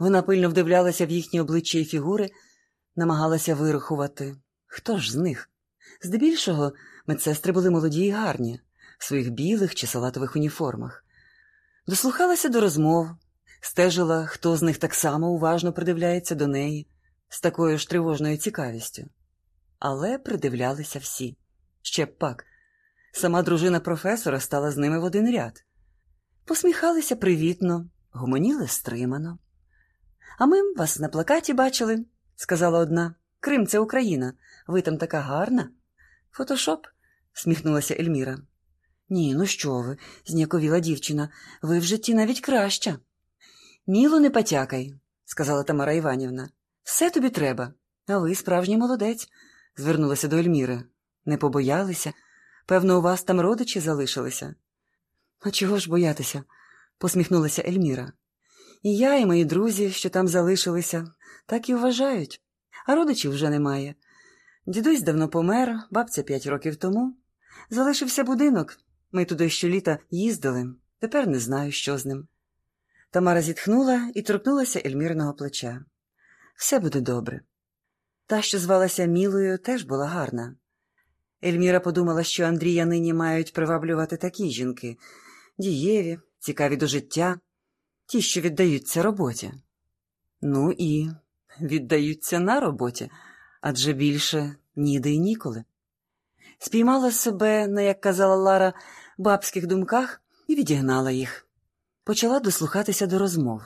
Вона пильно вдивлялася в їхні обличчя і фігури, намагалася вирахувати. Хто ж з них? Здебільшого медсестри були молоді і гарні, в своїх білих чи салатових уніформах. Дослухалася до розмов, стежила, хто з них так само уважно придивляється до неї, з такою ж тривожною цікавістю. Але придивлялися всі. Ще б пак. Сама дружина професора стала з ними в один ряд. Посміхалися привітно, гомоніли стримано. А ми вас на плакаті бачили, сказала одна. Крим це Україна. Ви там така гарна. Фотошоп? сміхнулася Ельміра. Ні, ну що ви, зніяковіла дівчина, ви в житті навіть краща. Міло не потякай, сказала Тамара Іванівна. Все тобі треба. А ви справжній молодець, звернулася до Ельміри. Не побоялися? Певно, у вас там родичі залишилися. А чого ж боятися? посміхнулася Ельміра. І я, і мої друзі, що там залишилися, так і вважають. А родичів вже немає. Дідусь давно помер, бабця п'ять років тому. Залишився будинок. Ми туди щоліта їздили. Тепер не знаю, що з ним. Тамара зітхнула і торкнулася Ельмірного плеча. Все буде добре. Та, що звалася Мілою, теж була гарна. Ельміра подумала, що Андрія нині мають приваблювати такі жінки дієві, цікаві до життя, ті, що віддаються роботі. Ну і віддаються на роботі, адже більше ніде й ніколи. Спіймала себе, на, як казала Лара, бабських думках і відігнала їх. Почала дослухатися до розмов.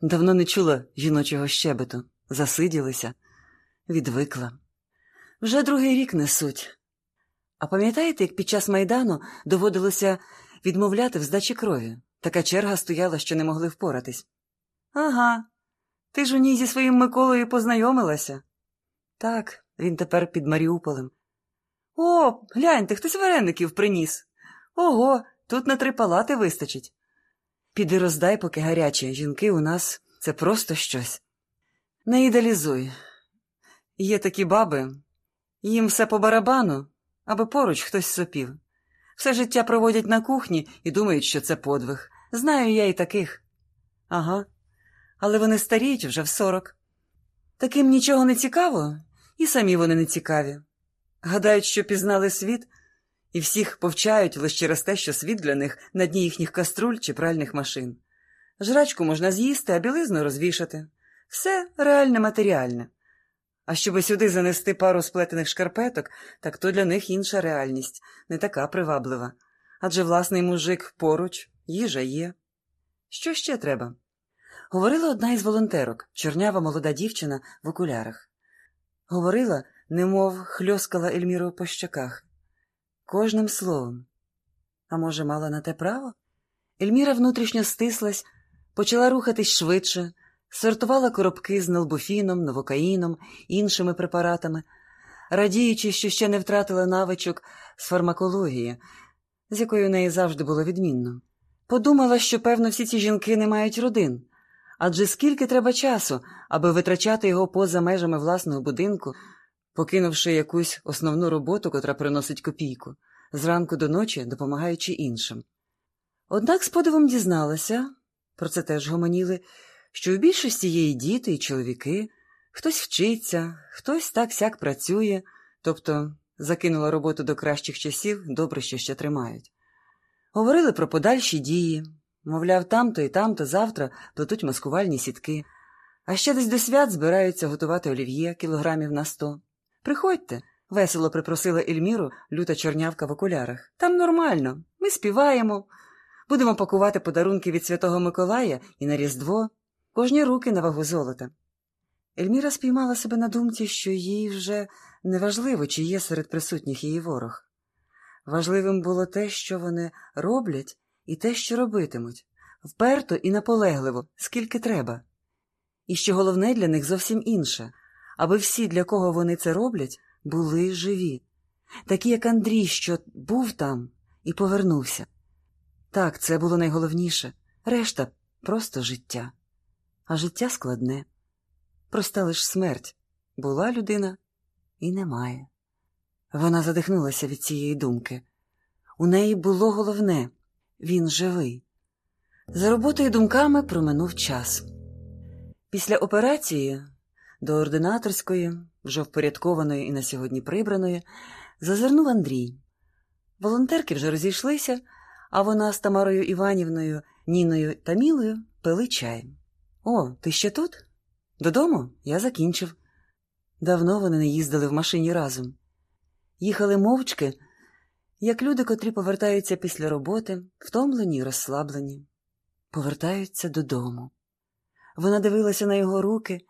Давно не чула жіночого щебету, засиділася, відвикла. Вже другий рік несуть. А пам'ятаєте, як під час майдану доводилося відмовляти в здачі крові? Така черга стояла, що не могли впоратись. Ага, ти ж у ній зі своїм Миколою познайомилася. Так, він тепер під Маріуполем. О, гляньте, хтось вареників приніс. Ого, тут на три палати вистачить. Піди роздай, поки гарячі жінки у нас це просто щось. Не ідеалізуй. Є такі баби, їм все по барабану, аби поруч хтось сопів. Все життя проводять на кухні і думають, що це подвиг. Знаю я і таких. Ага, але вони старіють вже в сорок. Таким нічого не цікаво, і самі вони не цікаві. Гадають, що пізнали світ, і всіх повчають лише через те, що світ для них на дні їхніх каструль чи пральних машин. Жрачку можна з'їсти, а білизну розвішати. Все реальне матеріальне. А щоби сюди занести пару сплетених шкарпеток, так то для них інша реальність, не така приваблива. Адже власний мужик поруч, їжа є. Що ще треба? Говорила одна із волонтерок, чорнява молода дівчина в окулярах. Говорила, немов хльоскала Ельміру по щоках. Кожним словом. А може, мала на те право? Ельміра внутрішньо стислась, почала рухатись швидше, сортувала коробки з нелбуфіном, новокаїном, іншими препаратами, радіючи, що ще не втратила навичок з фармакології, з якою у неї завжди було відмінно. Подумала, що, певно, всі ці жінки не мають родин. Адже скільки треба часу, аби витрачати його поза межами власного будинку, покинувши якусь основну роботу, котра приносить копійку, зранку до ночі допомагаючи іншим. Однак з подивом дізналася, про це теж гомоніли, що в більшості є і діти, і чоловіки, хтось вчиться, хтось так сяк працює, тобто закинула роботу до кращих часів, добре, що ще тримають. Говорили про подальші дії, мовляв, там-то і там-то завтра плетуть маскувальні сітки, а ще десь до свят збираються готувати олів'є кілограмів на сто. Приходьте, весело припросила Ельміру люта чорнявка в окулярах. Там нормально, ми співаємо, будемо пакувати подарунки від Святого Миколая і на Різдво, кожні руки на вагу золота. Ельміра спіймала себе на думці, що їй вже неважливо, чи є серед присутніх її ворог. Важливим було те, що вони роблять, і те, що робитимуть, вперто і наполегливо, скільки треба. І що головне для них зовсім інше аби всі, для кого вони це роблять, були живі, такі, як Андрій, що був там і повернувся. Так, це було найголовніше решта просто життя. А життя складне. Проста лиш смерть була людина і немає. Вона задихнулася від цієї думки. У неї було головне він живий. За роботою думками проминув час. Після операції до ординаторської, вже впорядкованої і на сьогодні прибраної, зазирнув Андрій. Волонтерки вже розійшлися, а вона з Тамарою Іванівною, Ніною та Мілою пили чай. О, ти ще тут? Додому? Я закінчив. Давно вони не їздили в машині разом. Їхали мовчки, як люди, котрі повертаються після роботи, втомлені й розслаблені, повертаються додому. Вона дивилася на його руки,